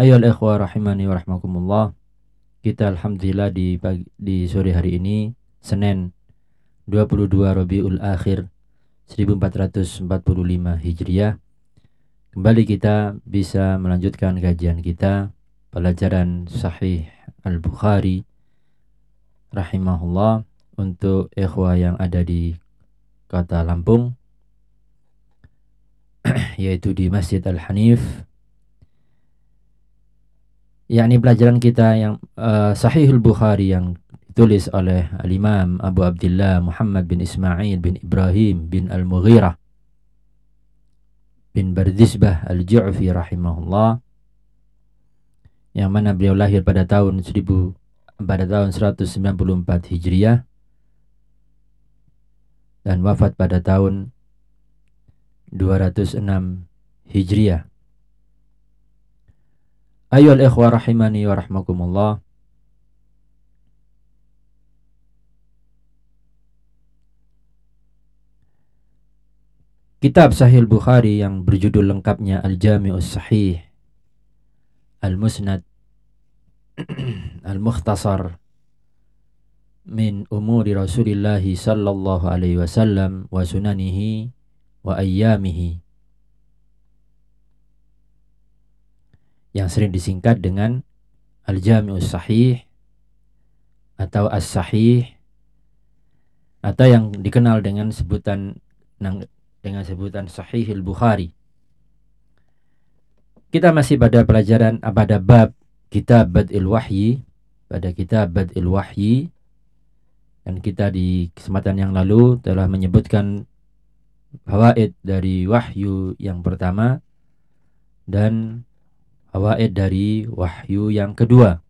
Ayol ikhwah rahimani wa rahmakumullah. Kita alhamdulillah di pagi, di sore hari ini Senin 22 Rabiul Akhir 1445 Hijriah. Kembali kita bisa melanjutkan kajian kita pelajaran Sahih Al-Bukhari rahimahullah untuk ikhwah yang ada di kota Lampung yaitu di Masjid Al-Hanif yakni pelajaran kita yang uh, Sahihul Bukhari yang ditulis oleh Al-Imam Abu Abdullah Muhammad bin Ismail bin Ibrahim bin Al-Mughirah bin Bardisbah Al-Ju'fi rahimahullah yang mana beliau lahir pada tahun 1000 pada tahun 194 Hijriah dan wafat pada tahun 206 Hijriah Ayol ikhwa rahimani wa rahmakumullah. Kitab Sahih Bukhari yang berjudul lengkapnya Al-Jami'us Sahih Al-Musnad Al-Mukhtasar min umuri Rasulillah sallallahu alaihi wasallam wa sunanihi wa ayyamihi yang sering disingkat dengan Al-Jami'us Sahih atau As-Sahih atau yang dikenal dengan sebutan dengan sebutan Sahihul Bukhari. Kita masih pada pelajaran pada bab kitab Bad'il Wahyi pada kitab Bad'il Wahyi dan kita di kesempatan yang lalu telah menyebutkan fawaid dari wahyu yang pertama dan fawaid dari wahyu yang kedua.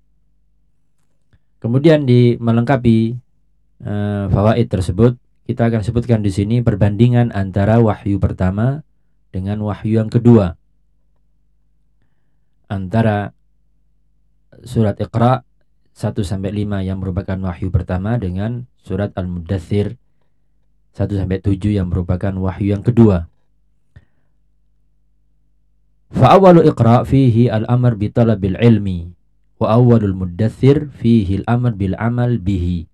Kemudian di melengkapi uh, fawaid tersebut, kita akan sebutkan di sini perbandingan antara wahyu pertama dengan wahyu yang kedua. Antara surat Iqra 1 sampai 5 yang merupakan wahyu pertama dengan surat Al-Mudathir 1 sampai 7 yang merupakan wahyu yang kedua. Fa'awalu iqra fihi al-amr bi talabil ilmi wa awalul muddathir fihi al-amr bil amal bihi.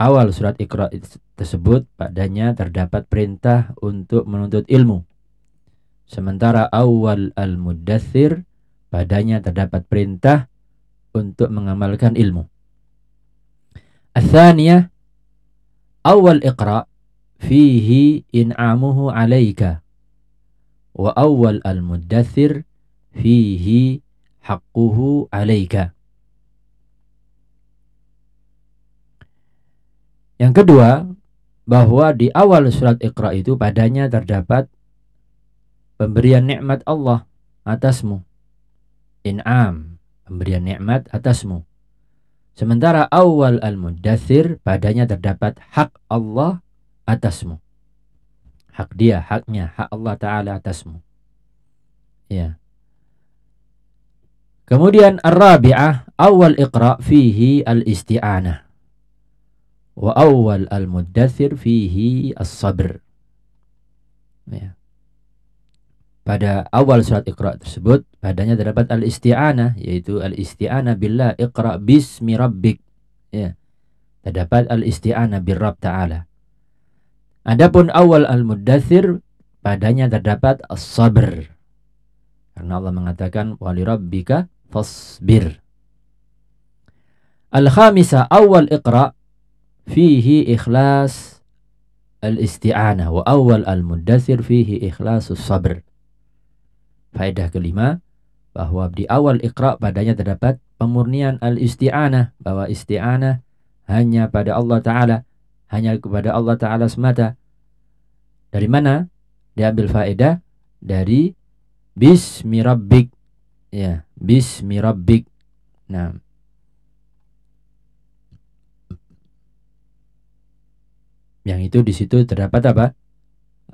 Awal surat Iqra tersebut padanya terdapat perintah untuk menuntut ilmu. Sementara awal al-muddathir padanya terdapat perintah untuk mengamalkan ilmu. Athaniyah awal Iqra fihi in'amuhu alaika wa awal al-muddathir fihi haqquhu alaika. Yang kedua, bahwa di awal surat Iqra itu padanya terdapat pemberian nikmat Allah atasmu. In'am, pemberian nikmat atasmu. Sementara awal al-muddathir padanya terdapat hak Allah atasmu hak dia, haknya, hak Allah Ta'ala atasmu. Ya. Kemudian ar-rabi'ah, awal iqra fihi al-isti'anah. Wa awal al-muddathir fihi as-sabr. Ya. Pada awal surat Iqra tersebut, padanya terdapat al-isti'anah, yaitu al-isti'anah billah iqra bismi rabbik. Ya. Terdapat al-isti'anah bir Rabb Ta'ala. Adapun awal al-muddathir padanya terdapat as-sabr. Karena Allah mengatakan wali rabbika fasbir. Al-khamisa awal iqra fihi ikhlas al-isti'anah wa awal al-muddathir fihi ikhlas sabr. Faedah kelima bahwa di awal iqra padanya terdapat pemurnian al-isti'anah bahwa isti'anah hanya pada Allah taala hanya kepada Allah Ta'ala semata. Dari mana? Diambil faedah dari Bismi Rabbik. Ya, Bismi Rabbik. Nah, yang itu di situ terdapat apa?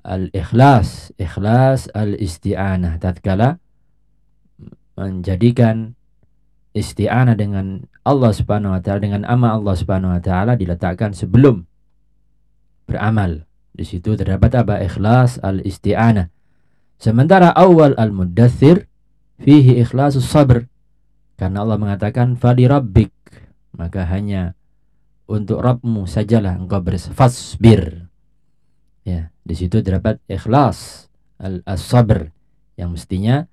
Al-ikhlas, ikhlas al-isti'anah tatkala menjadikan isti'anah dengan Allah Subhanahu wa taala dengan ama Allah Subhanahu wa taala diletakkan sebelum beramal. Di situ terdapat apa? Ikhlas al-isti'anah. Sementara awal al-muddathir fihi ikhlasus sabr. Karena Allah mengatakan fali rabbik. Maka hanya untuk Rabbmu sajalah engkau bersfasbir. Ya, di situ terdapat ikhlas al-sabr yang mestinya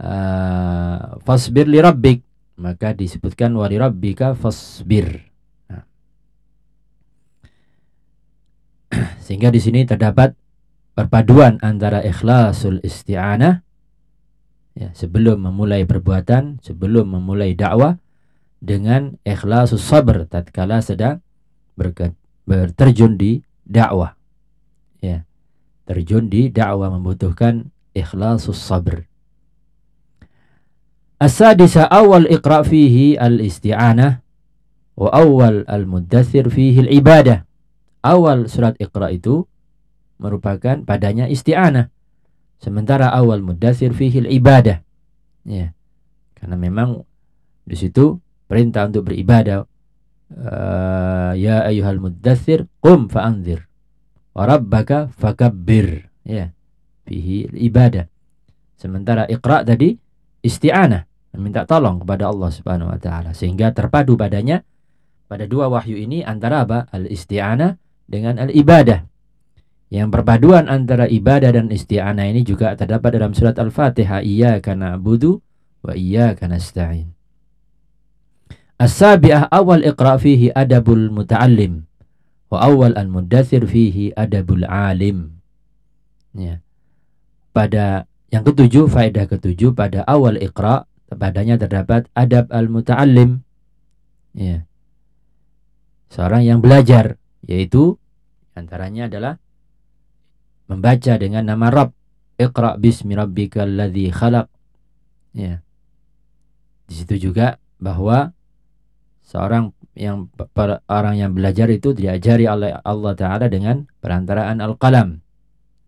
uh, fasbir li rabbik maka disebutkan wali rabbika fasbir. Nah. Sehingga di sini terdapat perpaduan antara ikhlasul isti'anah ya, sebelum memulai perbuatan, sebelum memulai dakwah dengan ikhlasus sabr tatkala sedang berterjun di dakwah. Ya. Terjun di dakwah membutuhkan ikhlasus sabr. As-sadisa awal iqra fihi al-isti'anah wa awal al-muddathir fihi al-ibadah. Awal surat Iqra itu merupakan padanya isti'anah. Sementara awal muddathir fihi al-ibadah. Ya. Karena memang di situ perintah untuk beribadah. Uh, ya ayyuhal muddathir qum fa'anzir wa rabbaka fakabbir. Ya. Fihi ibadah. Sementara Iqra tadi isti'anah, meminta tolong kepada Allah Subhanahu wa taala sehingga terpadu padanya pada dua wahyu ini antara apa? Al-isti'anah dengan al-ibadah. Yang perpaduan antara ibadah dan isti'anah ini juga terdapat dalam surat Al-Fatihah, iyyaka na'budu wa iyyaka nasta'in. As-sabi'ah awal iqra fihi adabul muta'allim wa awal al-muddathir fihi adabul alim. Ya. Pada yang ketujuh, faedah ketujuh pada awal ikra, padanya terdapat adab al-muta'allim. Ya. Seorang yang belajar, yaitu antaranya adalah membaca dengan nama Rabb. Iqra bismi rabbikal ladzi khalaq. Ya. Di situ juga bahwa seorang yang orang yang belajar itu diajari oleh Allah Taala dengan perantaraan al-qalam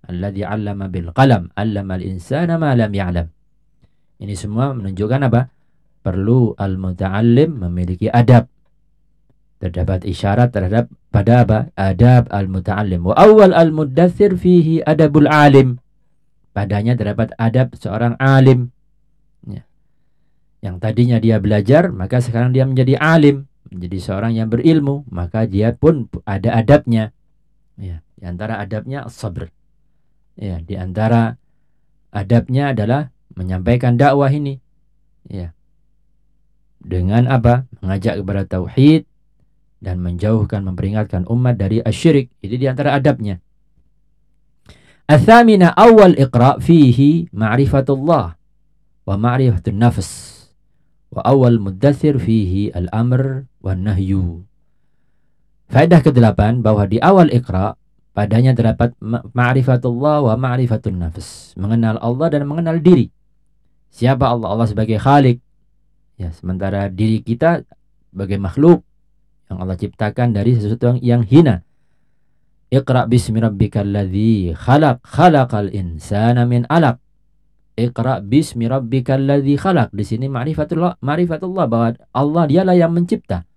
alladzi 'allama bil qalam 'allama al insana ma lam ya'lam ini semua menunjukkan apa perlu al muta'allim memiliki adab terdapat isyarat terhadap pada apa adab al muta'allim wa awal al muddathir fihi adabul alim padanya terdapat adab seorang alim ya. yang tadinya dia belajar maka sekarang dia menjadi alim menjadi seorang yang berilmu maka dia pun ada adabnya ya di antara adabnya sabr Ya, di antara adabnya adalah menyampaikan dakwah ini. Ya. Dengan apa? Mengajak kepada tauhid dan menjauhkan memperingatkan umat dari asyirik. Ini di antara adabnya. Athamina awal iqra fihi ma'rifatullah wa ma'rifatun nafs wa awal muddathir fihi al-amr wa nahyu. Faedah ke-8 bahwa di awal iqra Padanya terdapat ma'rifatullah wa ma'rifatun nafs. Mengenal Allah dan mengenal diri. Siapa Allah? Allah sebagai khalik. Ya, sementara diri kita sebagai makhluk yang Allah ciptakan dari sesuatu yang, yang hina. Iqra bismi rabbikal ladzi khalaq khalaqal insana min alaq. Iqra bismi rabbikal ladzi khalaq. Di sini ma'rifatullah ma'rifatullah bahwa Allah dialah yang mencipta.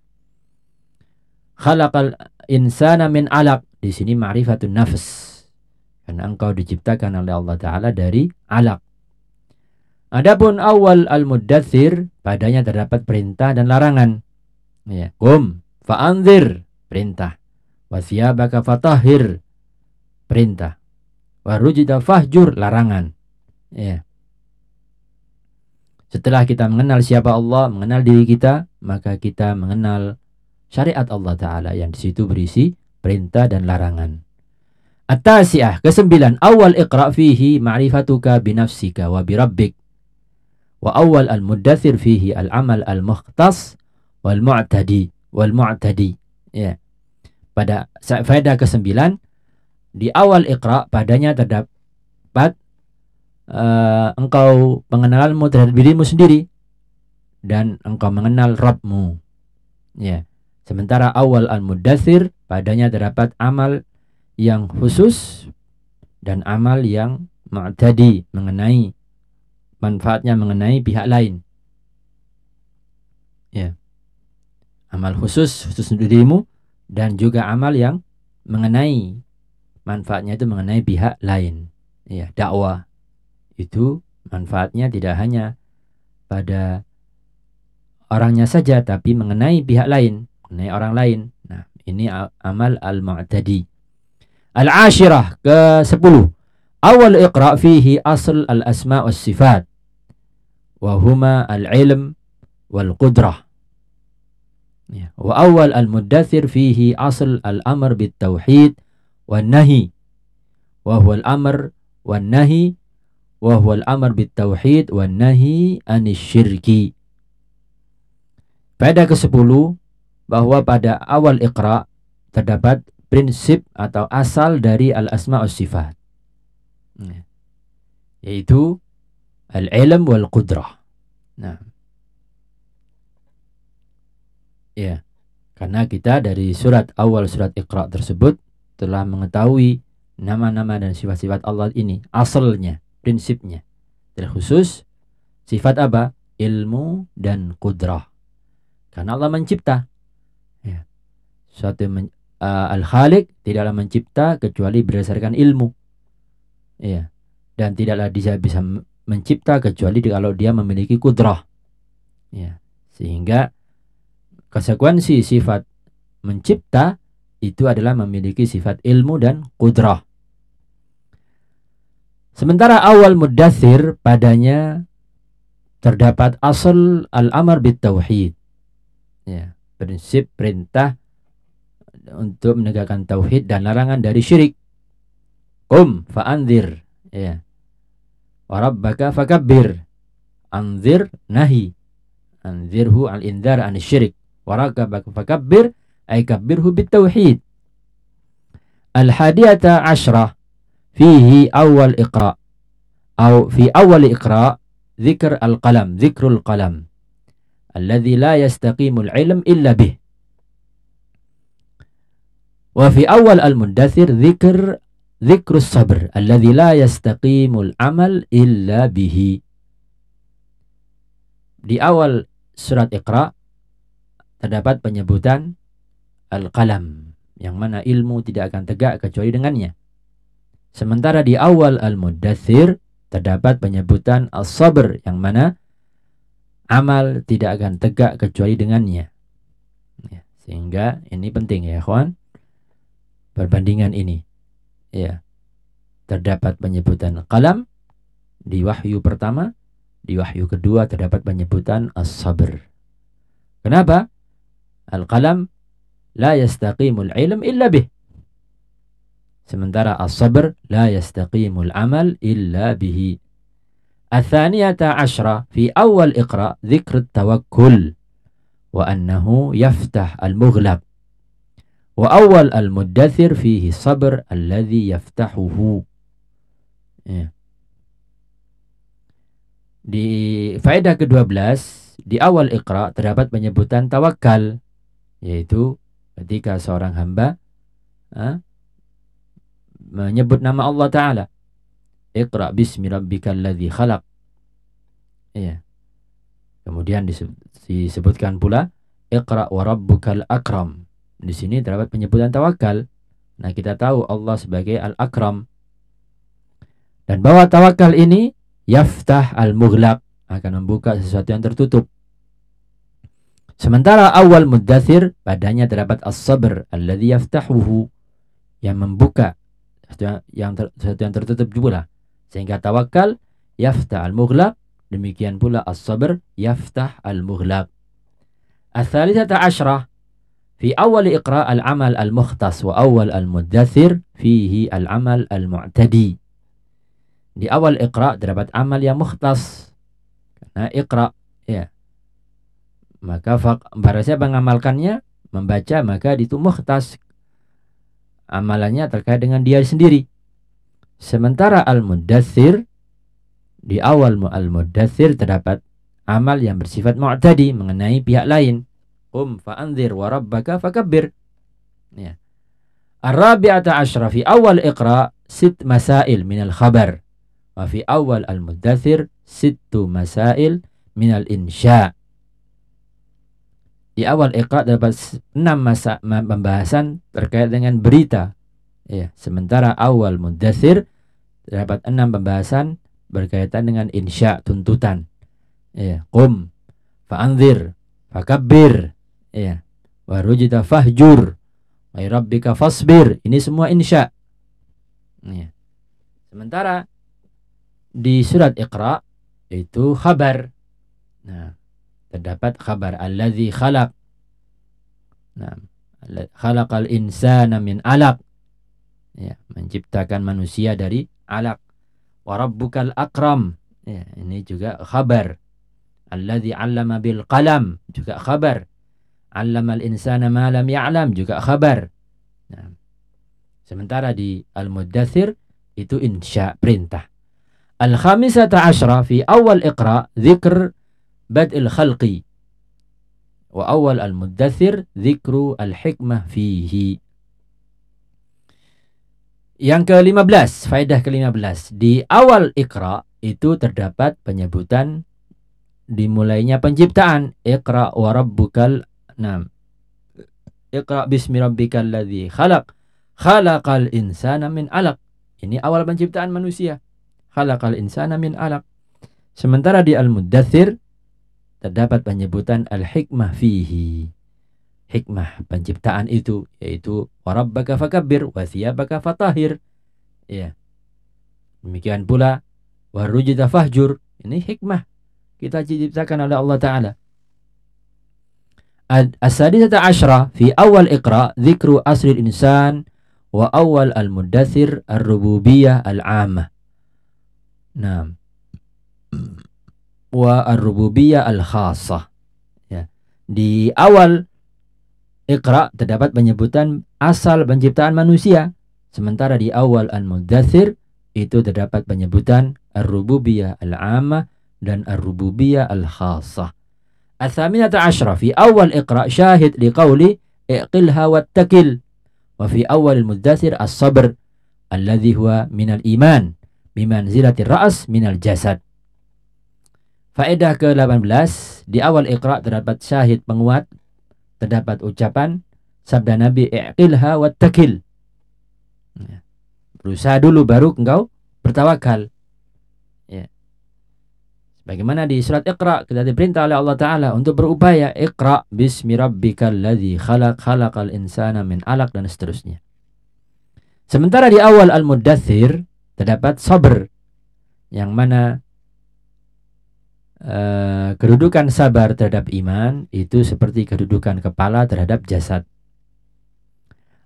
Khalaqal insana min alaq di sini ma'rifatun nafs. Karena engkau diciptakan oleh Allah Ta'ala dari alaq. Adapun awal al-muddathir, padanya terdapat perintah dan larangan. Ya, kum, fa'anzir, perintah. Wasiyabaka fatahir, perintah. Warujida fahjur, larangan. Ya. Setelah kita mengenal siapa Allah, mengenal diri kita, maka kita mengenal syariat Allah Ta'ala yang di situ berisi perintah dan larangan. At-tasi'ah, kesembilan, awal iqra' fihi ma'rifatuka binafsika wa birabbik. Wa awal al-muddathir fihi al-amal al-mukhtas wal mu'tadi wal mu'tadi. Ya. Pada faedah kesembilan, di awal iqra' padanya terdapat uh, engkau pengenalanmu terhadap dirimu sendiri dan engkau mengenal Rabbmu. Ya. Sementara awal al-mudathir padanya terdapat amal yang khusus dan amal yang mu'tadi mengenai manfaatnya mengenai pihak lain. Ya. Amal khusus khusus dirimu dan juga amal yang mengenai manfaatnya itu mengenai pihak lain. Ya, dakwah itu manfaatnya tidak hanya pada orangnya saja tapi mengenai pihak lain, mengenai orang lain. Nah, ini amal al-mu'tadi. Al-ashirah ke-10. Awal iqra' fihi asl al-asma' was sifat. Wa huma al-ilm wal qudrah. Ya. Wa awal al-muddathir fihi asl al-amr bit tauhid wan nahi. Wa huwa al-amr wan nahi wa huwa al-amr bit tauhid wan nahi anis syirki. Pada ke-10 bahwa pada awal Iqra terdapat prinsip atau asal dari al-asma was sifat. Ya. Yaitu al-ilm wal qudrah. Nah. Ya. Karena kita dari surat awal surat Iqra tersebut telah mengetahui nama-nama dan sifat-sifat Allah ini, asalnya, prinsipnya. Terkhusus sifat apa? Ilmu dan kudrah. Karena Allah mencipta. Ya. Suatu men, uh, al-Khaliq tidaklah mencipta kecuali berdasarkan ilmu. Ya. Dan tidaklah dia bisa mencipta kecuali kalau dia memiliki kudrah. Ya. Sehingga konsekuensi sifat mencipta itu adalah memiliki sifat ilmu dan kudrah. Sementara awal mudathir padanya terdapat asal al-amar bit tauhid ya, prinsip perintah untuk menegakkan tauhid dan larangan dari syirik. Qum fa'anzir ya. Wa rabbaka fakabbir. Anzir nahi. Anzirhu al-indar an syirik. Rabbaka fakabbir ay kabbirhu bitauhid. Al-hadiyata ashrah fihi awal iqra' أو في أول إقراء ذكر القلم ذكر القلم الذي لا يستقيم العلم إلا به وفي أول المندثر ذكر ذكر الصبر الذي لا يستقيم العمل إلا به di awal surat Iqra terdapat penyebutan al-qalam yang mana ilmu tidak akan tegak kecuali dengannya. Sementara di awal al-muddathir terdapat penyebutan as-sabr yang mana amal tidak akan tegak kecuali dengannya. Ya, sehingga ini penting ya, kawan. Perbandingan ini. Ya. Terdapat penyebutan kalam di wahyu pertama, di wahyu kedua terdapat penyebutan as-sabr. Kenapa? Al-qalam la yastaqimul ilm illa bih. Sementara as-sabr la yastaqimul amal illa bihi. Athaniyata ashra fi awal iqra dhikr tawakkul wa annahu yaftah al-mughlab. Wa awal al-muddathir fihi sabr alladhi yaftahuhu. Ya. Di faedah ke-12 di awal iqra terdapat penyebutan tawakal yaitu ketika seorang hamba ha, menyebut nama Allah taala Iqra bismi rabbikal ladzi khalaq. Iya. Kemudian disebutkan pula Iqra wa rabbukal akram. Di sini terdapat penyebutan tawakal. Nah, kita tahu Allah sebagai al-akram. Dan bahwa tawakal ini yaftah al-mughlaq akan membuka sesuatu yang tertutup. Sementara awal muddathir padanya terdapat as-sabr alladhi yaftahuhu yang membuka yang, ter, sesuatu yang tertutup juga. Sehingga tawakal yaftah al-mughlaq. Demikian pula as-sabr yaftah al-mughlaq. الثالثة عشرة في أول إقراء العمل المختص وأول المدثر فيه العمل المعتدي di awal iqra terdapat amal yang mukhtas karena iqra ya maka barang siapa mengamalkannya membaca maka itu mukhtas amalannya terkait dengan dia sendiri Sementara al-muddathir di awal al-muddathir terdapat amal yang bersifat mu'tadi mengenai pihak lain. Um fa'anzir wa rabbaka fakabbir. Ya. Ar-rabi'ata asyra fi awal iqra sit masail minal khabar. Wa fi awal al-muddathir sittu masail minal insya. Di awal iqra dapat enam masa pembahasan terkait dengan berita. Ya, sementara awal muddathir terdapat enam pembahasan berkaitan dengan insya tuntutan. Ya, qum fa'anzir fakabbir ya warujita fahjur wa fasbir. Ini semua insya. Ya. Sementara di surat Iqra itu khabar. Nah, terdapat khabar allazi khalaq. Nah, khalaqal insana min alaq. Ya, menciptakan manusia dari alaq. Wa rabbukal akram. Ya, ini juga khabar. Alladzi 'allama bil qalam. Juga khabar. 'allamal insana ma lam ya'lam. Juga khabar. Nah, sementara di al muddathir itu insya perintah. Al khamisata asyra fi awal iqra dzikr bad'il khalqi wa awal al muddathir dzikru al hikmah fihi yang ke-15, faedah ke-15. Di awal Iqra itu terdapat penyebutan dimulainya penciptaan. Iqra wa rabbukal nam. Iqra bismi rabbikal ladzi khalaq. Khalaqal insana min alaq. Ini awal penciptaan manusia. Khalaqal insana min alaq. Sementara di Al-Muddathir terdapat penyebutan al-hikmah fihi. Hikmah penciptaan itu yaitu warabbaka fakabbir wa thiyabaka fatahir ya. Demikian pula warujita fahjur. Ini hikmah kita diciptakan oleh Allah taala. As-sadisata asyra fi awal iqra dzikru asril insan wa awal al-muddathir ar-rububiyah al-'ammah. Naam. Wa ar-rububiyah al-khassah. Ya. Di awal Iqra terdapat penyebutan asal penciptaan manusia. Sementara di awal Al-Muddathir itu terdapat penyebutan Ar-Rububiyah Al-Amma dan Ar-Rububiyah Al-Khassah. Al-Thaminata Ashra fi awal Iqra syahid liqawli iqilha wattakil. Wa fi awal Al-Muddathir As-Sabr alladhi huwa minal iman bimanzilati ra'as minal jasad. Faedah ke-18 di awal Iqra terdapat syahid penguat terdapat ucapan sabda Nabi i'qilha wattakil. Ya. Berusaha dulu baru engkau bertawakal. Ya. Bagaimana di surat Iqra kita diperintah oleh Allah Taala untuk berupaya Iqra bismi rabbikal ladzi khalaq khalaqal insana min alaq dan seterusnya. Sementara di awal Al-Muddathir terdapat sabr yang mana Uh, kedudukan sabar terhadap iman itu seperti kedudukan kepala terhadap jasad.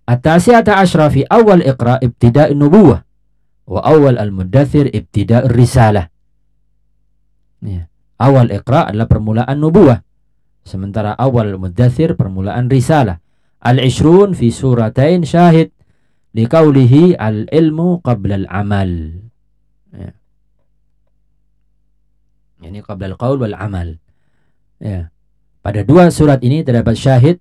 At-tasi'ata asyrafi awal iqra ibtida' nubuwah wa awal al-muddathir ibtida' risalah. Ya. Awal iqra adalah permulaan nubuwah. Sementara awal muddathir permulaan risalah. Al-ishrun fi suratain syahid liqaulihi al-ilmu qabla al-amal. Ya. Ini qabla al-qaul wal amal. Ya. Pada dua surat ini terdapat syahid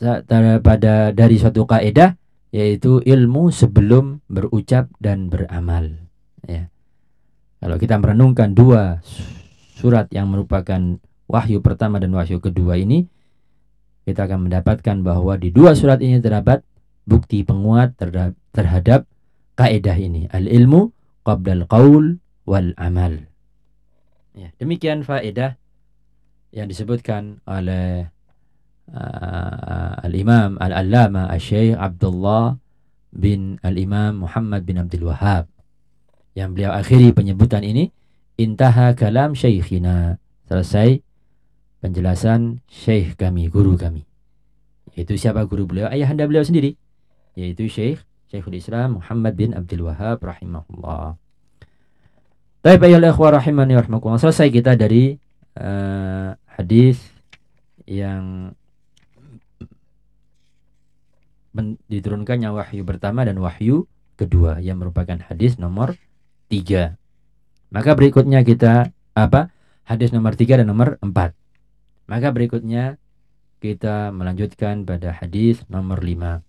pada dari suatu kaidah yaitu ilmu sebelum berucap dan beramal. Ya. Kalau kita merenungkan dua surat yang merupakan wahyu pertama dan wahyu kedua ini, kita akan mendapatkan bahwa di dua surat ini terdapat bukti penguat terhadap, terhadap kaidah ini. Al-ilmu qabla al-qaul wal amal. Ya, demikian faedah yang disebutkan oleh uh, Al-Imam Al-Allama Al-Syeikh Abdullah bin Al-Imam Muhammad bin Abdul Wahab yang beliau akhiri penyebutan ini intaha kalam syekhina. Selesai penjelasan syekh kami guru kami. Yaitu siapa guru beliau? Ayahanda beliau sendiri yaitu syekh Syekhul Islam Muhammad bin Abdul Wahab rahimahullah Baik ayol ikhwah rahimani rahmakumullah. Selesai kita dari uh, hadis yang diturunkannya wahyu pertama dan wahyu kedua yang merupakan hadis nomor tiga. Maka berikutnya kita apa? hadis nomor 3 dan nomor 4. Maka berikutnya kita melanjutkan pada hadis nomor 5.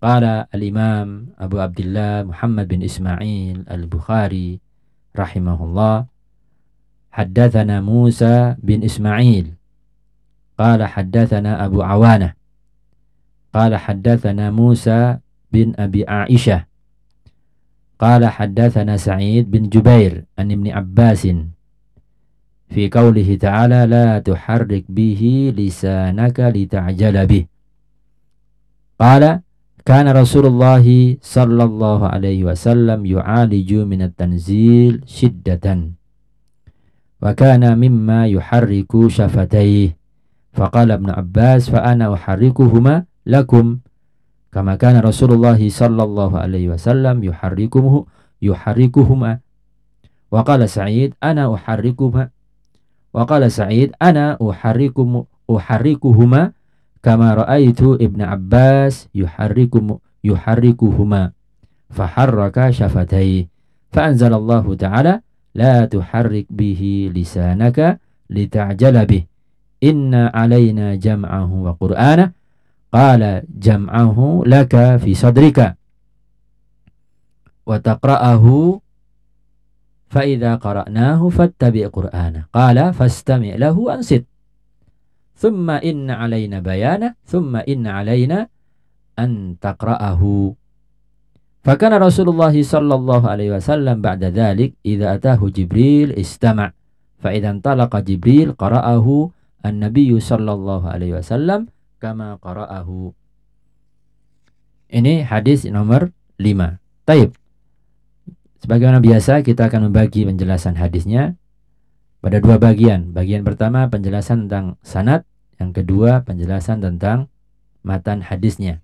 Qala al-Imam Abu Abdullah Muhammad bin Ismail al-Bukhari rahimahullah haddatsana Musa bin Ismail. Qala haddatsana Abu Awana qala haddatsana Musa bin Abi Aisyah qala haddatsana Sa'id bin Jubair an Ibnu Abbasin. Fi qawlihi ta'ala la tuharrik bihi lisanaka lita'jala bih. Qala kana Rasulullah sallallahu alaihi wasallam yu'aliju min at-tanzil shiddatan wa kana mimma yuharriku shafatayhi faqala ibn Abbas fa ana uharrikuhuma lakum kama kana Rasulullah sallallahu alaihi wasallam yuharrikuhu yuharrikuhuma wa qala Sa'id ana uharrikuhuma Wa qala Sa'id ana uharrikum uharrikuhuma kama ra'aitu Ibnu Abbas yuharrikum yuharrikuhuma. Faharraka syafatai faanzalallahu ta'ala la tuharrik bihi lisanaka lita'jala bih. Inna alaina jam'ahu wa qur'ana. Qala jam'ahu laka fi sadrika. Wa taqra'ahu fa idza qara'nahu fattabi' qur'ana. Qala fastami' lahu ansit. Thumma inna alaina bayana, thumma inna alaina an. Fakana Rasulullah sallallahu alaihi wasallam ba'da dhalik idza atahu Jibril istama' fa talaqa Jibril qara'ahu an-nabiy sallallahu alaihi wasallam kama qara'ahu. Ini hadis nomor 5. Taib. Sebagaimana biasa kita akan membagi penjelasan hadisnya pada dua bagian. Bagian pertama penjelasan tentang sanad, yang kedua penjelasan tentang matan hadisnya.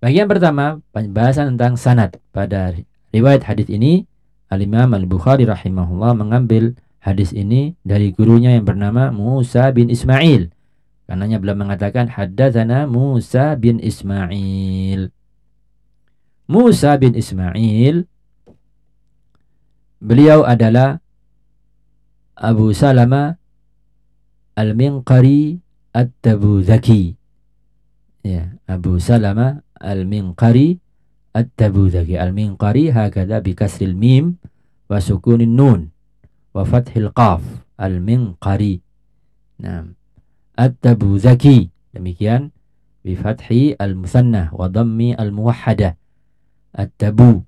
Bagian pertama pembahasan tentang sanad. Pada riwayat hadis ini Al-Imam Al-Bukhari rahimahullah mengambil hadis ini dari gurunya yang bernama Musa bin Ismail. Karenanya beliau mengatakan haddatsana Musa bin Ismail. Musa bin Ismail Beliau adalah Abu Salama Al-Minqari At-Tabuzaki. Ya, Abu Salama Al-Minqari At-Tabuzaki. Al-Minqari hakada bi kasril mim wa nun wa qaf. Al-Minqari. Nah, At-Tabuzaki. Demikian bi fathi al-musanna wa dhammi al-muwahhada. At-Tabu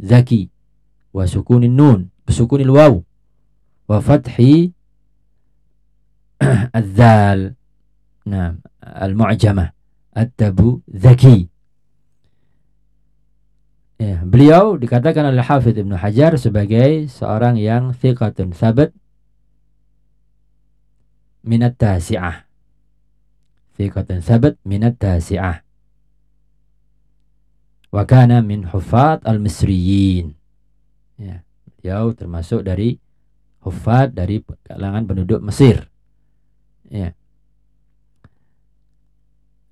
Zaki wa sukunin nun sukunil waw wa fathi al-zal nah al-mu'jamah at-tabu zaki. Ya, beliau dikatakan oleh Hafidh Ibnu Hajar sebagai seorang yang thiqatun sabat minat tasi'ah. Thiqatun sabat minat tasi'ah. Wa kana min hufat al-misriyin. Ya, beliau termasuk dari hufad dari kalangan penduduk Mesir. Ya.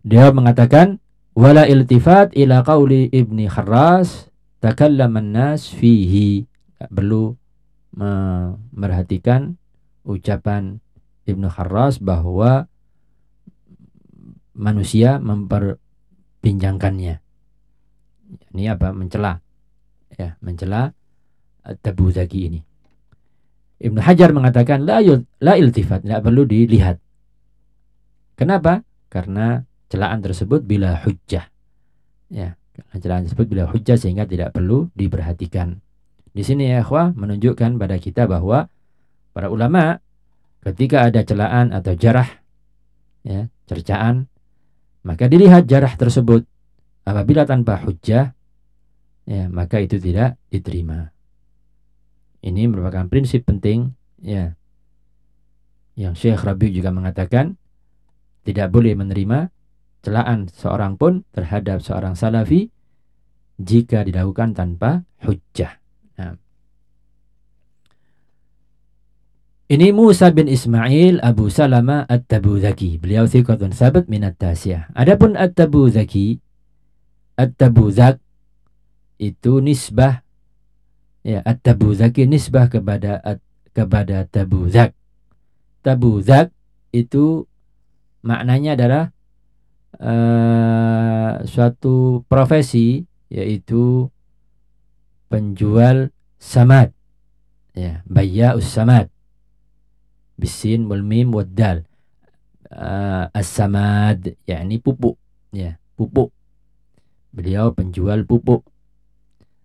Dia mengatakan wala iltifat ila qauli Ibni Kharras takallama nas fihi. Tak perlu memerhatikan ucapan Ibnu Kharras bahwa manusia memperbincangkannya. Ini apa? Mencela. Ya, mencela At-Tabuzaki ini. Ibnu Hajar mengatakan la, yul, la iltifat, tidak perlu dilihat. Kenapa? Karena celaan tersebut bila hujjah. Ya, karena celaan tersebut bila hujjah sehingga tidak perlu diperhatikan. Di sini ya ikhwah menunjukkan pada kita bahwa para ulama ketika ada celaan atau jarah ya, cercaan maka dilihat jarah tersebut apabila tanpa hujjah ya maka itu tidak diterima. Ini merupakan prinsip penting ya. Yang Syekh Rabi juga mengatakan tidak boleh menerima celaan seorang pun terhadap seorang salafi jika dilakukan tanpa hujjah. Nah. Ini Musa bin Ismail Abu Salama At-Tabuzaki. Beliau thiqatun sabat minat tasiyah. Adapun At-Tabuzaki, At-Tabuzak itu nisbah ya at-tabuzaki nisbah kepada at, kepada tabuzak. Tabuzak itu maknanya adalah uh, suatu profesi yaitu penjual samad. Ya bayya samad. Bisin wal mim wad dal uh, as-samad yakni pupuk. Ya pupuk. Beliau penjual pupuk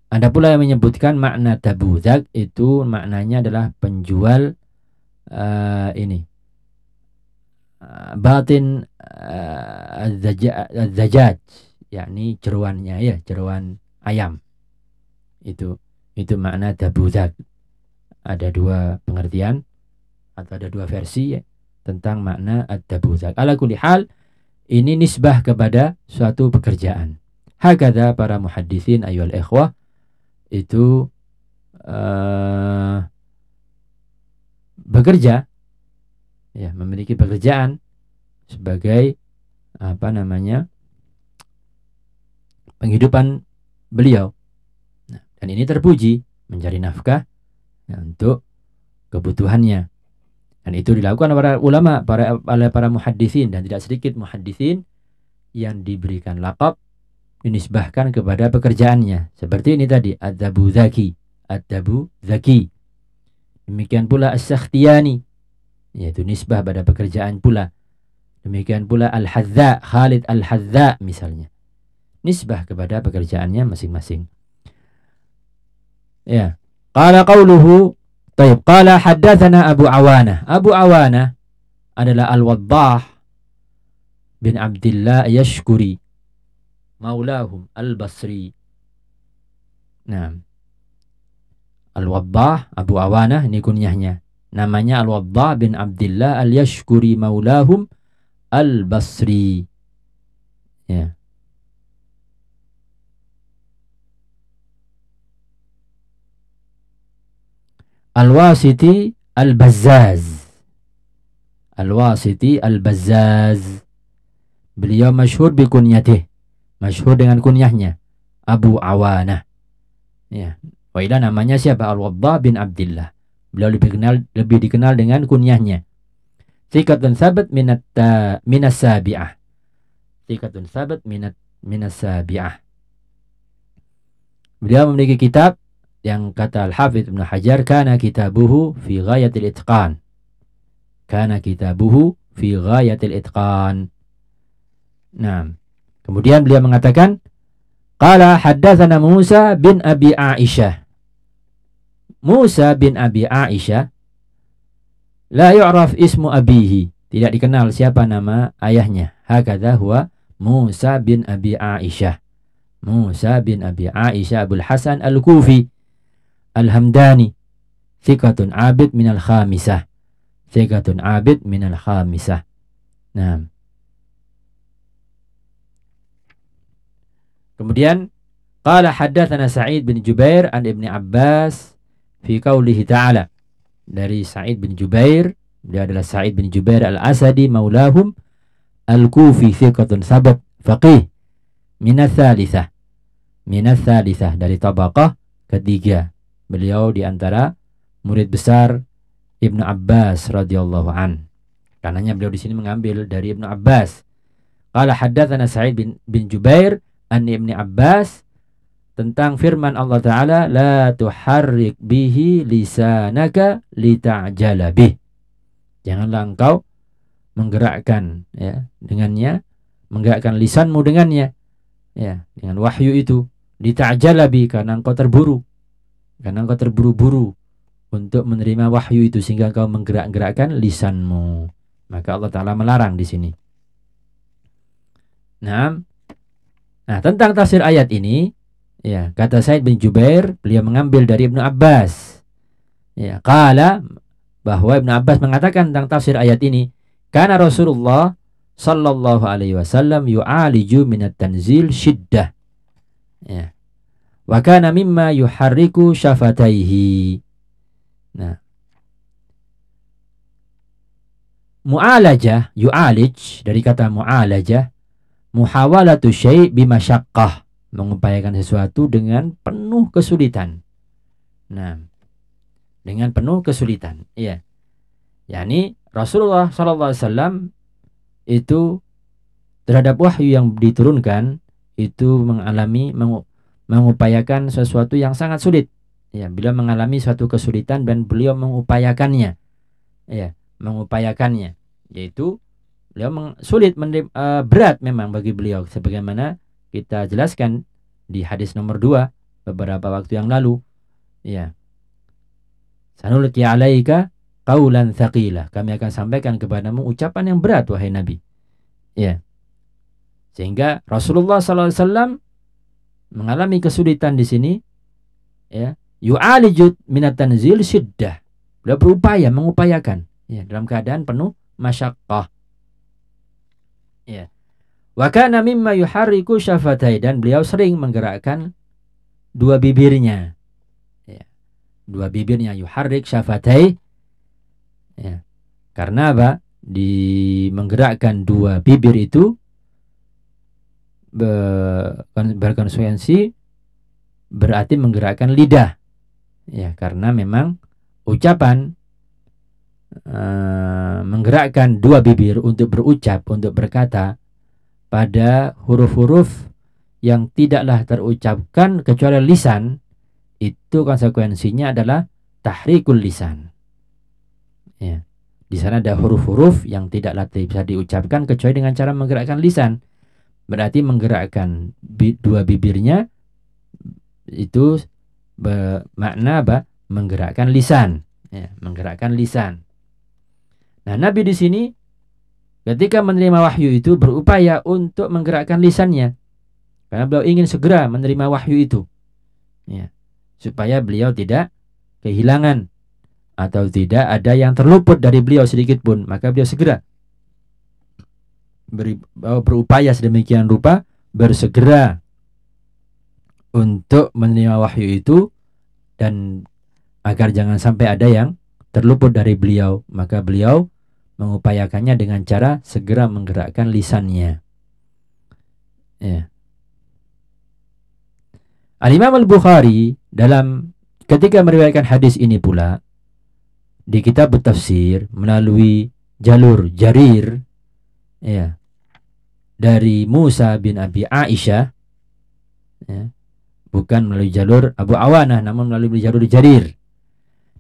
ada pula yang menyebutkan makna tabuzak itu maknanya adalah penjual uh, ini uh, batin uh, zajaj yakni jeruannya ya jeruan ayam. Itu itu makna tabuzak. Ada dua pengertian atau ada dua versi ya, tentang makna ad-dabuzak ala kulli hal ini nisbah kepada suatu pekerjaan. Hakada para muhaddisin ayyuhal ikhwah itu uh, bekerja. Ya memiliki pekerjaan sebagai apa namanya penghidupan beliau. Nah, dan ini terpuji mencari nafkah ya, untuk kebutuhannya. Dan itu dilakukan para ulama para oleh para muhaddisin dan tidak sedikit muhaddisin yang diberikan lakab dinisbahkan kepada pekerjaannya. Seperti ini tadi, Adabu Zaki. Adabu Zaki. Demikian pula As-Sakhtiyani. Yaitu nisbah pada pekerjaan pula. Demikian pula Al-Hadza, Khalid Al-Hadza misalnya. Nisbah kepada pekerjaannya masing-masing. Ya. Qala qawluhu Taib. Qala haddathana Abu Awana. Abu Awana adalah Al-Waddah bin Abdullah Yashkuri maulahum al-Basri. Nah, Al-Waddah Abu Awanah ini kunyahnya. Namanya Al-Waddah bin Abdullah al-Yashkuri maulahum al-Basri. Ya. Al-Wasiti al-Bazzaz. Al-Wasiti al-Bazzaz. Beliau masyhur bi kunyatih masyhur dengan kunyahnya Abu Awana. Ya. Wailah namanya siapa? Al-Waddah bin Abdullah. Beliau lebih dikenal lebih dikenal dengan kunyahnya. Sikatun sabat minat minas sabi'ah. Sikatun sabat minat minas sabi'ah. Beliau memiliki kitab yang kata Al-Hafidh Ibn Hajar kana kitabuhu fi ghayatil itqan. Kana kitabuhu fi ghayatil itqan. Nah, Kemudian beliau mengatakan, Qala haddatsana Musa bin Abi Aisyah. Musa bin Abi Aisyah la yu'raf ismu abihi. Tidak dikenal siapa nama ayahnya. Hakadha huwa Musa bin Abi Aisyah. Musa bin Abi Aisyah Abdul Hasan Al-Kufi Al-Hamdani Thikatun abid minal khamisah Thikatun abid minal khamisah Nah Kemudian qala haddatsana Sa'id bin Jubair an Ibnu Abbas fi qaulihi ta'ala. Dari Sa'id bin Jubair, dia adalah Sa'id bin Jubair al-Asadi maulahum al-Kufi thiqatun sabat faqih min tsalitsah. Min tsalitsah dari tabaqah ketiga. Beliau di antara murid besar Ibnu Abbas radhiyallahu an. Karenanya beliau di sini mengambil dari Ibnu Abbas. Qala haddatsana Sa'id bin, bin Jubair an Ibni Abbas tentang firman Allah Ta'ala La tuharrik bihi lisanaka lita'jala bih. Janganlah engkau menggerakkan ya dengannya menggerakkan lisanmu dengannya ya dengan wahyu itu lita'jala bih karena engkau terburu. Karena engkau terburu-buru untuk menerima wahyu itu sehingga engkau menggerak-gerakkan lisanmu. Maka Allah Ta'ala melarang di sini. Nah, Nah, tentang tafsir ayat ini, ya, kata Said bin Jubair, beliau mengambil dari Ibnu Abbas. Ya, kala bahwa Ibnu Abbas mengatakan tentang tafsir ayat ini, karena Rasulullah sallallahu alaihi wasallam yu'aliju minat tanzil shiddah. Ya. Wa kana mimma yuharriku syafataihi. Nah. Mu'alajah, yu'alij dari kata mu'alajah muhawalatu syai' bimasyaqqah mengupayakan sesuatu dengan penuh kesulitan. Nah, dengan penuh kesulitan. Iya. yakni Rasulullah SAW itu terhadap wahyu yang diturunkan itu mengalami mengupayakan sesuatu yang sangat sulit. Ya, beliau mengalami suatu kesulitan dan beliau mengupayakannya. Ya, mengupayakannya yaitu beliau meng, sulit uh, berat memang bagi beliau sebagaimana kita jelaskan di hadis nomor 2 beberapa waktu yang lalu. Ya. Sanulki alaika qaulan thaqila. Kami akan sampaikan kepadamu ucapan yang berat wahai Nabi. Ya. Sehingga Rasulullah SAW mengalami kesulitan di sini ya yu'alijud minat tanzil syiddah beliau berupaya mengupayakan ya dalam keadaan penuh masyaqqah ya wa kana mimma yuharriku syafatai dan beliau sering menggerakkan dua bibirnya. Ya. Dua bibirnya yuharrik syafatai ya. Karena apa? Di menggerakkan dua bibir itu berkonsekuensi berarti menggerakkan lidah. Ya karena memang ucapan uh, menggerakkan dua bibir untuk berucap untuk berkata pada huruf-huruf yang tidaklah terucapkan kecuali lisan itu konsekuensinya adalah tahrikul lisan ya di sana ada huruf-huruf yang tidaklah bisa diucapkan kecuali dengan cara menggerakkan lisan berarti menggerakkan bi dua bibirnya itu bermakna apa? Menggerakkan lisan, ya, menggerakkan lisan. Nah, Nabi di sini ketika menerima wahyu itu berupaya untuk menggerakkan lisannya. Karena beliau ingin segera menerima wahyu itu. Ya, supaya beliau tidak kehilangan atau tidak ada yang terluput dari beliau sedikit pun, maka beliau segera beri, oh, berupaya sedemikian rupa bersegera untuk menerima wahyu itu. Dan agar jangan sampai ada yang terluput dari beliau. Maka beliau mengupayakannya dengan cara segera menggerakkan lisannya. Ya. Al-Imam Al-Bukhari dalam ketika meriwayatkan hadis ini pula di kitab tafsir melalui jalur Jarir ya dari Musa bin Abi Aisyah ya, bukan melalui jalur Abu Awanah namun melalui jalur Jarir.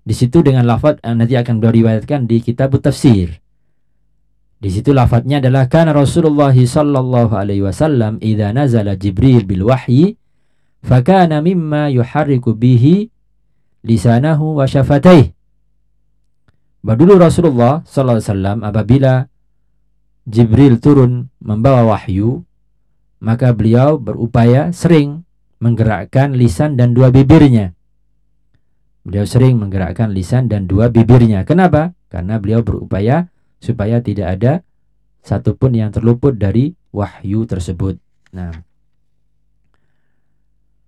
Di situ dengan lafaz eh, nanti akan beliau riwayatkan di kitab tafsir di situ lafadznya adalah kana Rasulullah sallallahu alaihi wasallam idza nazala Jibril bil wahyi fakana mimma yuharriku bihi lisanahu wa syafataihi Dulu Rasulullah sallallahu alaihi wasallam apabila Jibril turun membawa wahyu, maka beliau berupaya sering menggerakkan lisan dan dua bibirnya. Beliau sering menggerakkan lisan dan dua bibirnya. Kenapa? Karena beliau berupaya supaya tidak ada satupun yang terluput dari wahyu tersebut. Nah,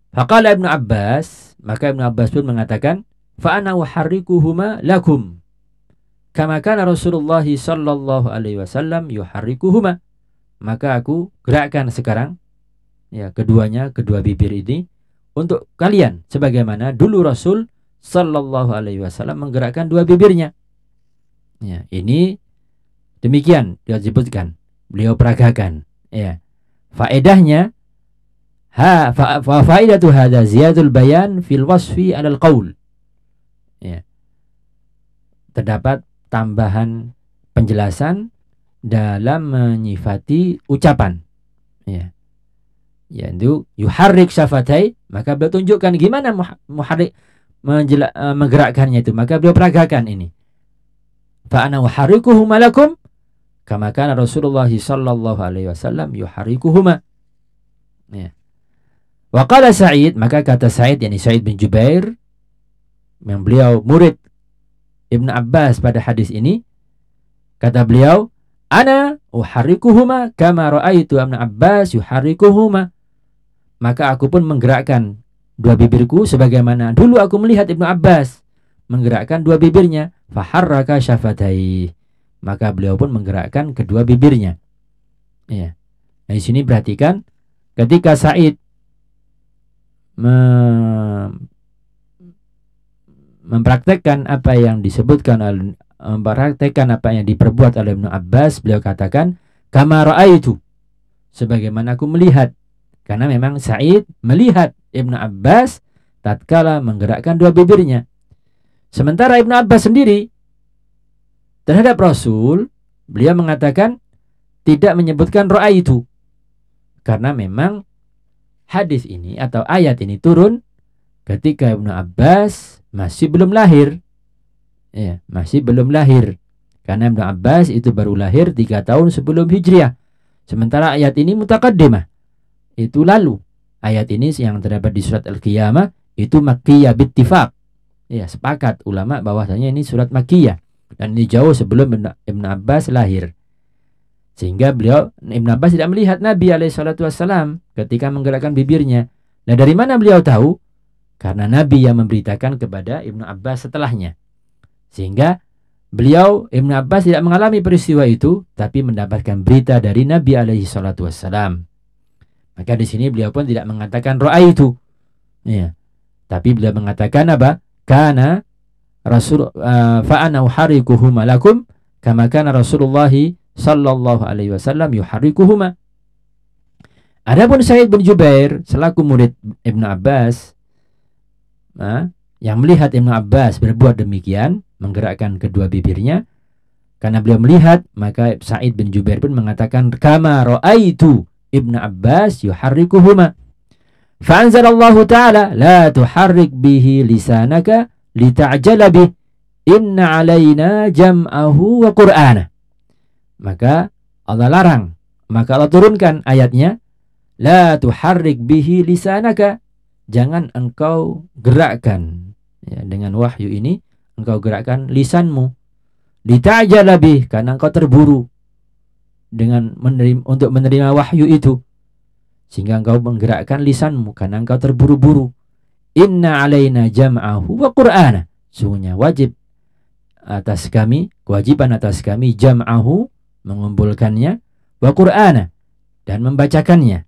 Faqala Ibnu Abbas, maka Ibnu Abbas pun mengatakan, "Fa ana uharrikuhuma lakum." kama Rasulullah sallallahu alaihi wasallam yuharrikuhuma maka aku gerakkan sekarang ya keduanya kedua bibir ini untuk kalian sebagaimana dulu Rasul sallallahu alaihi wasallam menggerakkan dua bibirnya ya ini demikian dia sebutkan beliau peragakan ya faedahnya ha fa, fa faidatu hadza ziyadul bayan fil wasfi alal qaul ya terdapat tambahan penjelasan dalam menyifati ucapan. Ya. Ya, itu yuharrik syafatai, maka beliau tunjukkan gimana muharrik uh, menggerakkannya itu. Maka beliau peragakan ini. Fa ana uharrikuhuma lakum kama kana Rasulullah sallallahu alaihi wasallam yuharrikuhuma. Ya. Wa qala Sa'id, maka kata Sa'id yakni Sa'id bin Jubair yang beliau murid Ibn Abbas pada hadis ini kata beliau ana uharrikuhuma kama raaitu Ibn Abbas yuharrikuhuma maka aku pun menggerakkan dua bibirku sebagaimana dulu aku melihat Ibnu Abbas menggerakkan dua bibirnya faharraka syafatai maka beliau pun menggerakkan kedua bibirnya ya nah, di sini perhatikan ketika Said mempraktekkan apa yang disebutkan oleh mempraktekkan apa yang diperbuat oleh Ibnu Abbas, beliau katakan, "Kama itu sebagaimana aku melihat." Karena memang Said melihat Ibnu Abbas tatkala menggerakkan dua bibirnya. Sementara Ibnu Abbas sendiri terhadap Rasul, beliau mengatakan tidak menyebutkan roa itu. Karena memang hadis ini atau ayat ini turun ketika Ibnu Abbas masih belum lahir. Ya, masih belum lahir. Karena Ibnu Abbas itu baru lahir tiga tahun sebelum Hijriah. Sementara ayat ini mutakaddimah. Itu lalu. Ayat ini yang terdapat di surat Al-Qiyamah itu Makkiyah bittifaq. Ya, sepakat ulama bahwasanya ini surat Makkiyah dan ini jauh sebelum Ibnu Abbas lahir. Sehingga beliau Ibnu Abbas tidak melihat Nabi alaihissalam ketika menggerakkan bibirnya. Nah dari mana beliau tahu? Karena Nabi yang memberitakan kepada Ibnu Abbas setelahnya. Sehingga beliau Ibnu Abbas tidak mengalami peristiwa itu, tapi mendapatkan berita dari Nabi wassalam. Maka di sini beliau pun tidak mengatakan roa itu. Ya. Tapi beliau mengatakan apa? Karena Rasul uh, fa'ana uharikuhuma lakum kama kana Rasulullah sallallahu alaihi wasallam yuharikuhuma. Adapun Said bin Jubair selaku murid Ibnu Abbas Nah, yang melihat Ibnu Abbas berbuat demikian, menggerakkan kedua bibirnya, karena beliau melihat, maka Sa'id bin Jubair pun mengatakan, Kama ra'aitu Ibnu Abbas yuharrikuhuma. Fa'anzalallahu ta'ala, La tuharrik bihi lisanaka lita'jala bih. Inna alaina jam'ahu wa qur'ana. Maka Allah larang. Maka Allah turunkan ayatnya. La tuharrik bihi lisanaka jangan engkau gerakkan ya, dengan wahyu ini engkau gerakkan lisanmu ditaja lebih karena engkau terburu dengan menerima, untuk menerima wahyu itu sehingga engkau menggerakkan lisanmu karena engkau terburu-buru inna alaina jam'ahu wa qur'ana. Sungguhnya wajib atas kami kewajiban atas kami jam'ahu mengumpulkannya wa qur'ana dan membacakannya.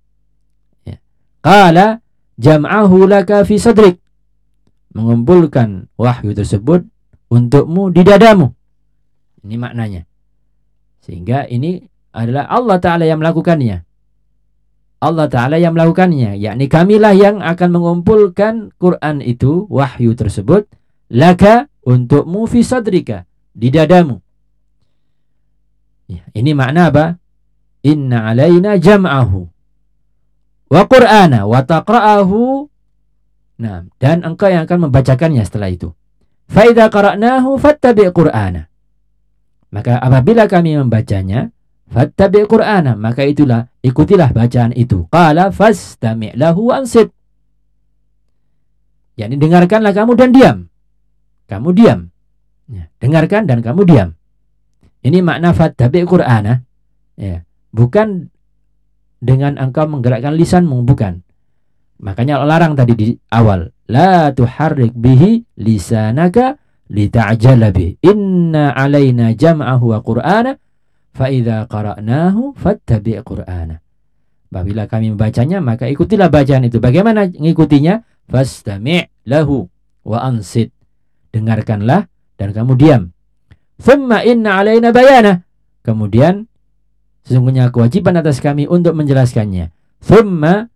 Ya. qala jam'ahu laka fi sadrik. Mengumpulkan wahyu tersebut untukmu di dadamu. Ini maknanya. Sehingga ini adalah Allah Ta'ala yang melakukannya Allah Ta'ala yang melakukannya. Yakni kamilah yang akan mengumpulkan Quran itu wahyu tersebut laka untukmu fi di dadamu. Ya, ini makna apa? Inna alaina jam'ahu wa qur'ana wa taqra'ahu. Nah dan engkau yang akan membacakannya setelah itu. Fa idza qara'nahu fattabi' qur'ana. Maka apabila kami membacanya fattabi' qur'ana. Maka itulah ikutilah bacaan itu. Qala fastami' lahu ansit. Yakni dengarkanlah kamu dan diam. Kamu diam. Ya, dengarkan dan kamu diam. Ini makna fattabi' qur'ana. Ya bukan dengan engkau menggerakkan lisanmu bukan. Makanya larang tadi di awal la tuharrik bihi lisanaka lita'jala bi inna alaina jam'ahu wa qur'ana fa idza qara'nahu fattabi' qur'ana apabila kami membacanya maka ikutilah bacaan itu bagaimana mengikutinya fastami' lahu wa ansit dengarkanlah dan kamu diam thumma inna alaina bayana kemudian Sesungguhnya kewajiban atas kami untuk menjelaskannya. Thumma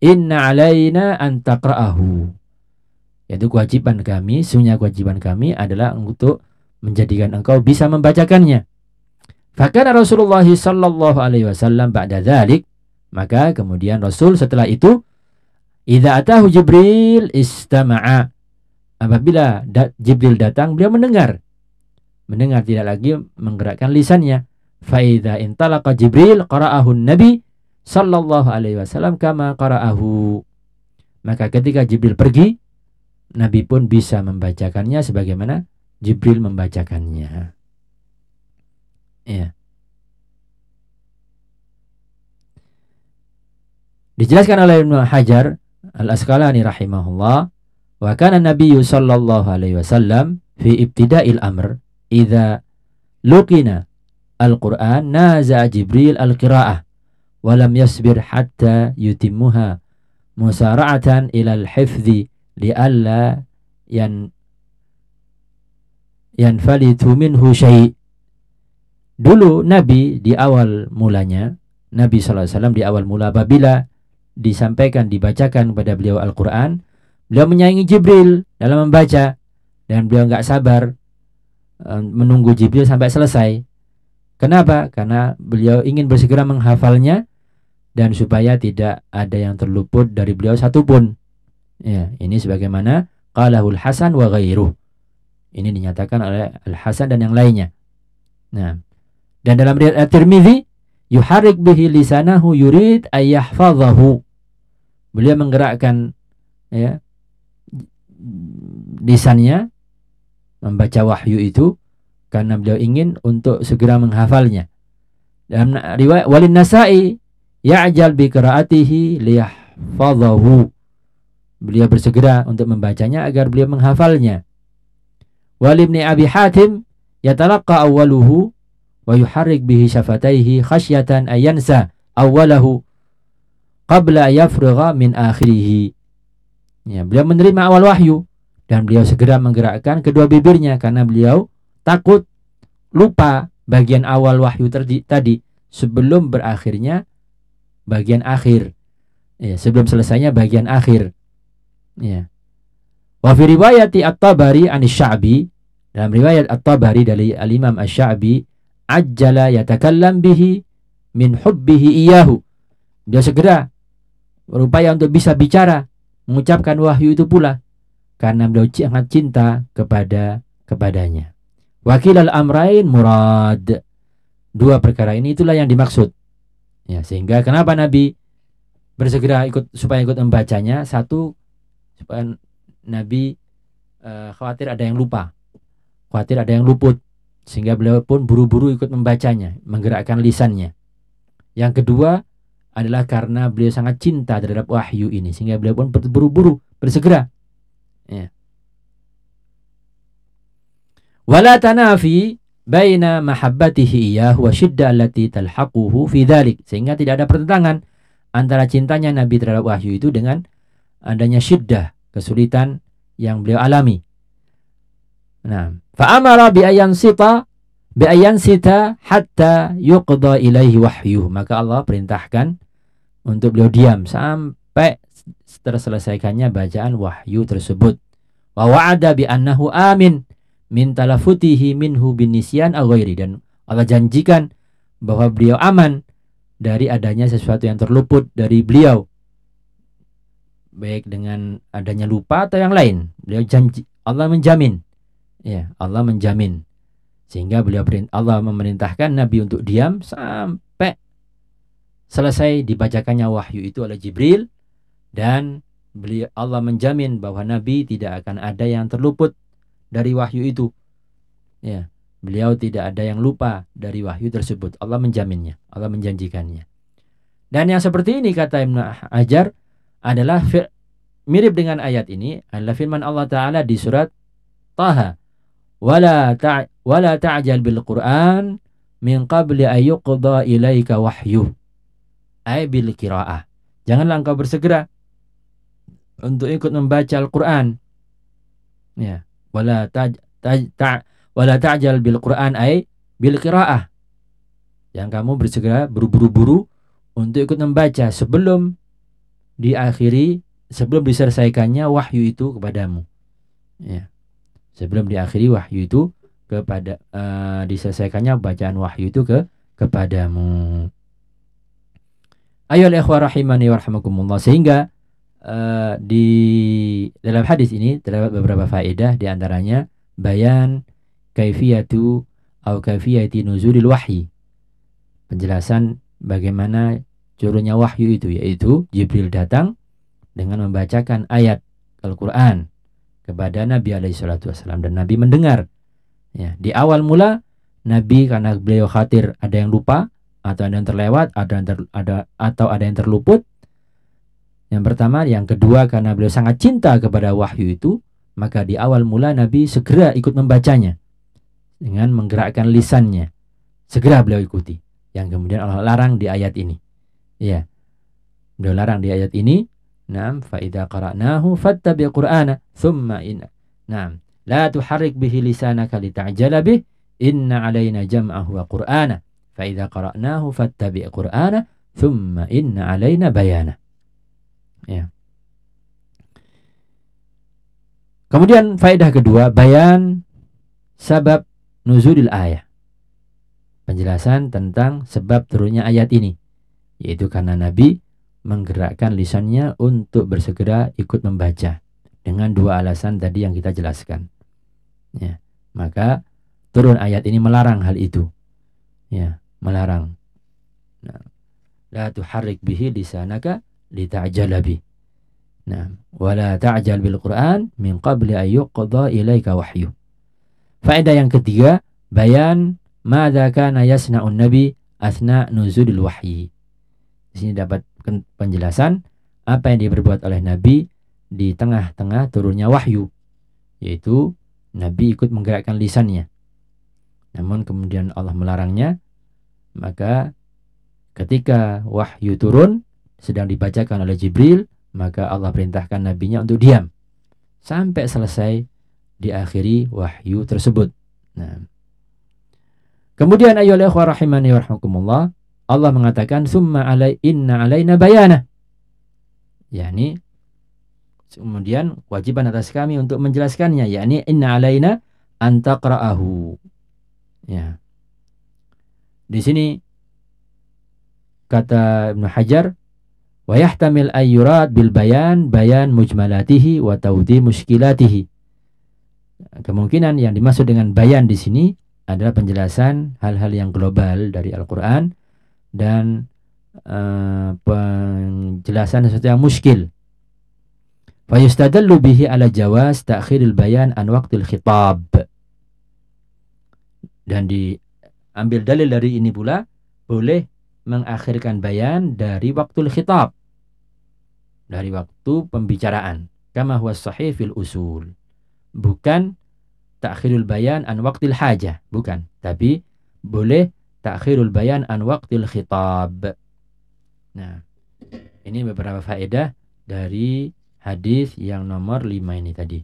inna alaina an taqra'ahu. Yaitu kewajiban kami, sesungguhnya kewajiban kami adalah untuk menjadikan engkau bisa membacakannya. Fakana Rasulullah sallallahu alaihi wasallam ba'da dzalik, maka kemudian Rasul setelah itu idza atahu Jibril istama'a. Apabila Jibril datang, beliau mendengar. Mendengar tidak lagi menggerakkan lisannya. Faida intalaqa Jibril qara'ahu Nabi sallallahu alaihi wasallam kama qara'ahu. Maka ketika Jibril pergi, Nabi pun bisa membacakannya sebagaimana Jibril membacakannya. Ya. Dijelaskan oleh Ibnu Hajar Al-Asqalani rahimahullah, wa kana Nabi sallallahu alaihi wasallam fi ibtida'il amr idza luqina Al-Quran naza Jibril al-qira'ah walam yasbir hatta yutimmuha musara'atan ila al-hifzi li'alla yan yanfalitu minhu syai' dulu Nabi di awal mulanya Nabi SAW di awal mula apabila disampaikan dibacakan kepada beliau Al-Quran beliau menyaingi Jibril dalam membaca dan beliau nggak sabar eh, menunggu Jibril sampai selesai. Kenapa? Karena beliau ingin bersegera menghafalnya dan supaya tidak ada yang terluput dari beliau satupun. Ya ini sebagaimana qalahul Hasan wa ghairuh. Ini dinyatakan oleh Al Hasan dan yang lainnya. Nah dan dalam riwayat At-Tirmidzi yuharik bihi lisanahu yurid ayyahfadhahu. Beliau menggerakkan ya lisannya membaca wahyu itu karena beliau ingin untuk segera menghafalnya. Dalam riwayat Walin Nasai ya'jal bi qiraatihi liyahfadhahu. Beliau bersegera untuk membacanya agar beliau menghafalnya. Walibni Abi Hatim yatalaqqa awwaluhu wa yuharrik bihi syafataihi khasyatan ayansa awwalahu qabla yafrugha min akhirih. Ya, beliau menerima awal wahyu dan beliau segera menggerakkan kedua bibirnya karena beliau takut lupa bagian awal wahyu tadi sebelum berakhirnya bagian akhir. Ya, sebelum selesainya bagian akhir. Ya. Wa fi riwayati At-Tabari an Sya'bi dalam riwayat At-Tabari dari Al-Imam Asy-Sya'bi ajjala yatakallam bihi min hubbihi iyahu. Dia segera berupaya untuk bisa bicara, mengucapkan wahyu itu pula karena beliau sangat cinta kepada kepadanya. Wakil al-amrain murad. Dua perkara ini itulah yang dimaksud. Ya, sehingga kenapa Nabi bersegera ikut supaya ikut membacanya? Satu supaya Nabi uh, khawatir ada yang lupa. Khawatir ada yang luput. Sehingga beliau pun buru-buru ikut membacanya, menggerakkan lisannya. Yang kedua adalah karena beliau sangat cinta terhadap wahyu ini sehingga beliau pun berburu-buru bersegera. Ya. Wala tanafi baina mahabbatihi iyah wa syidda allati talhaquhu fi dhalik. Sehingga tidak ada pertentangan antara cintanya Nabi terhadap wahyu itu dengan adanya syiddah, kesulitan yang beliau alami. Nah, fa'amara bi ayan sita bi ayan sita hatta yuqda ilaihi wahyu. Maka Allah perintahkan untuk beliau diam sampai terselesaikannya bacaan wahyu tersebut. Wa wa'ada bi annahu amin min talafutihi minhu bin nisyan dan Allah janjikan bahwa beliau aman dari adanya sesuatu yang terluput dari beliau baik dengan adanya lupa atau yang lain beliau janji Allah menjamin Ya, Allah menjamin. Sehingga beliau Allah memerintahkan Nabi untuk diam sampai selesai dibacakannya wahyu itu oleh Jibril dan beliau Allah menjamin bahwa Nabi tidak akan ada yang terluput dari wahyu itu. Ya, beliau tidak ada yang lupa dari wahyu tersebut. Allah menjaminnya, Allah menjanjikannya. Dan yang seperti ini kata Ibnu Ajar adalah mirip dengan ayat ini adalah firman Allah taala di surat Taha wala ta wala ta'jal bil Qur'an min qabli ay yuqda ilaika wahyu. Ay bil qiraah. Janganlah engkau bersegera untuk ikut membaca Al-Qur'an. Ya. Wala ta, ta, ta wala bil Qur'an ay bil qiraah. Yang kamu bersegera buru-buru untuk ikut membaca sebelum diakhiri sebelum diselesaikannya wahyu itu kepadamu. Ya sebelum diakhiri wahyu itu kepada uh, diselesaikannya bacaan wahyu itu ke kepadamu. Ayo ikhwah rahimani warahmatullah sehingga uh, di dalam hadis ini terdapat beberapa faedah di antaranya bayan kaifiyatu atau kaifiyati nuzulil wahyi. Penjelasan bagaimana turunnya wahyu itu yaitu Jibril datang dengan membacakan ayat Al-Qur'an kepada Nabi alaihi salatu wasallam dan Nabi mendengar. Ya, di awal mula Nabi karena beliau khawatir ada yang lupa atau ada yang terlewat, ada yang ter, ada atau ada yang terluput. Yang pertama, yang kedua karena beliau sangat cinta kepada wahyu itu, maka di awal mula Nabi segera ikut membacanya dengan menggerakkan lisannya. Segera beliau ikuti. Yang kemudian Allah larang di ayat ini. Ya. Beliau larang di ayat ini Naam, fa idza qara'nahu fattabi' Qur'ana thumma inna. Naam. La tuharrik bihi lisanaka lita'jala bih. Inna alaina jam'ahu wa qur'ana. Fa idza qara'nahu fattabi' qur'ana. Thumma inna alaina bayana. Ya. Kemudian faedah kedua, bayan sabab nuzulil ayat. Penjelasan tentang sebab turunnya ayat ini. Yaitu karena Nabi menggerakkan lisannya untuk bersegera ikut membaca. Dengan dua alasan tadi yang kita jelaskan. Ya. Maka turun ayat ini melarang hal itu. Ya, melarang. Nah, la tuharrik bihi lisanaka lita'jala bih. Nah, wala ta'jal bil Qur'an min qabli an yuqda ilaika wahyu. Faedah yang ketiga, bayan madza kana yasna'un nabi asna nuzulil wahyi. Di sini dapat penjelasan apa yang diperbuat oleh nabi di tengah-tengah turunnya wahyu, yaitu nabi ikut menggerakkan lisannya. Namun kemudian Allah melarangnya, maka ketika wahyu turun sedang dibacakan oleh Jibril, maka Allah perintahkan nabinya untuk diam sampai selesai diakhiri wahyu tersebut. Nah. Kemudian ayolah ikhwah rahimani warahmatullah Allah mengatakan summa alai inna alaina bayana. yakni kemudian kewajiban atas kami untuk menjelaskannya yakni inna alaina antaqra'ahu. Ya. Di sini kata Ibnu Hajar wa yahtamil ayyurat bil bayan bayan mujmalatihi wa tawdi muskilatihi. Kemungkinan yang dimaksud dengan bayan di sini adalah penjelasan hal-hal yang global dari Al-Qur'an dan uh, penjelasan sesuatu yang muskil. Fayustadallu bihi ala jawaz ta'khiril bayan an waqtil khitab. Dan diambil dalil dari ini pula boleh mengakhirkan bayan dari waktu khitab dari waktu pembicaraan. Kama huwa sahih fil usul. Bukan takhirul bayan an waktil hajah. Bukan. Tapi boleh takhirul bayan an waktil khitab. Nah, ini beberapa faedah dari hadis yang nomor 5 ini tadi.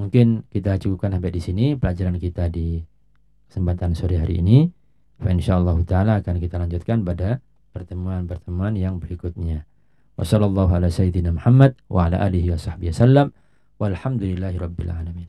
Mungkin kita cukupkan sampai di sini pelajaran kita di kesempatan sore hari ini. Insyaallah taala akan kita lanjutkan pada pertemuan-pertemuan yang berikutnya. Wassallallahu ala sayyidina Muhammad wa ala alihi wa sahbihi wasallam. Walhamdulillahi rabbil alamin.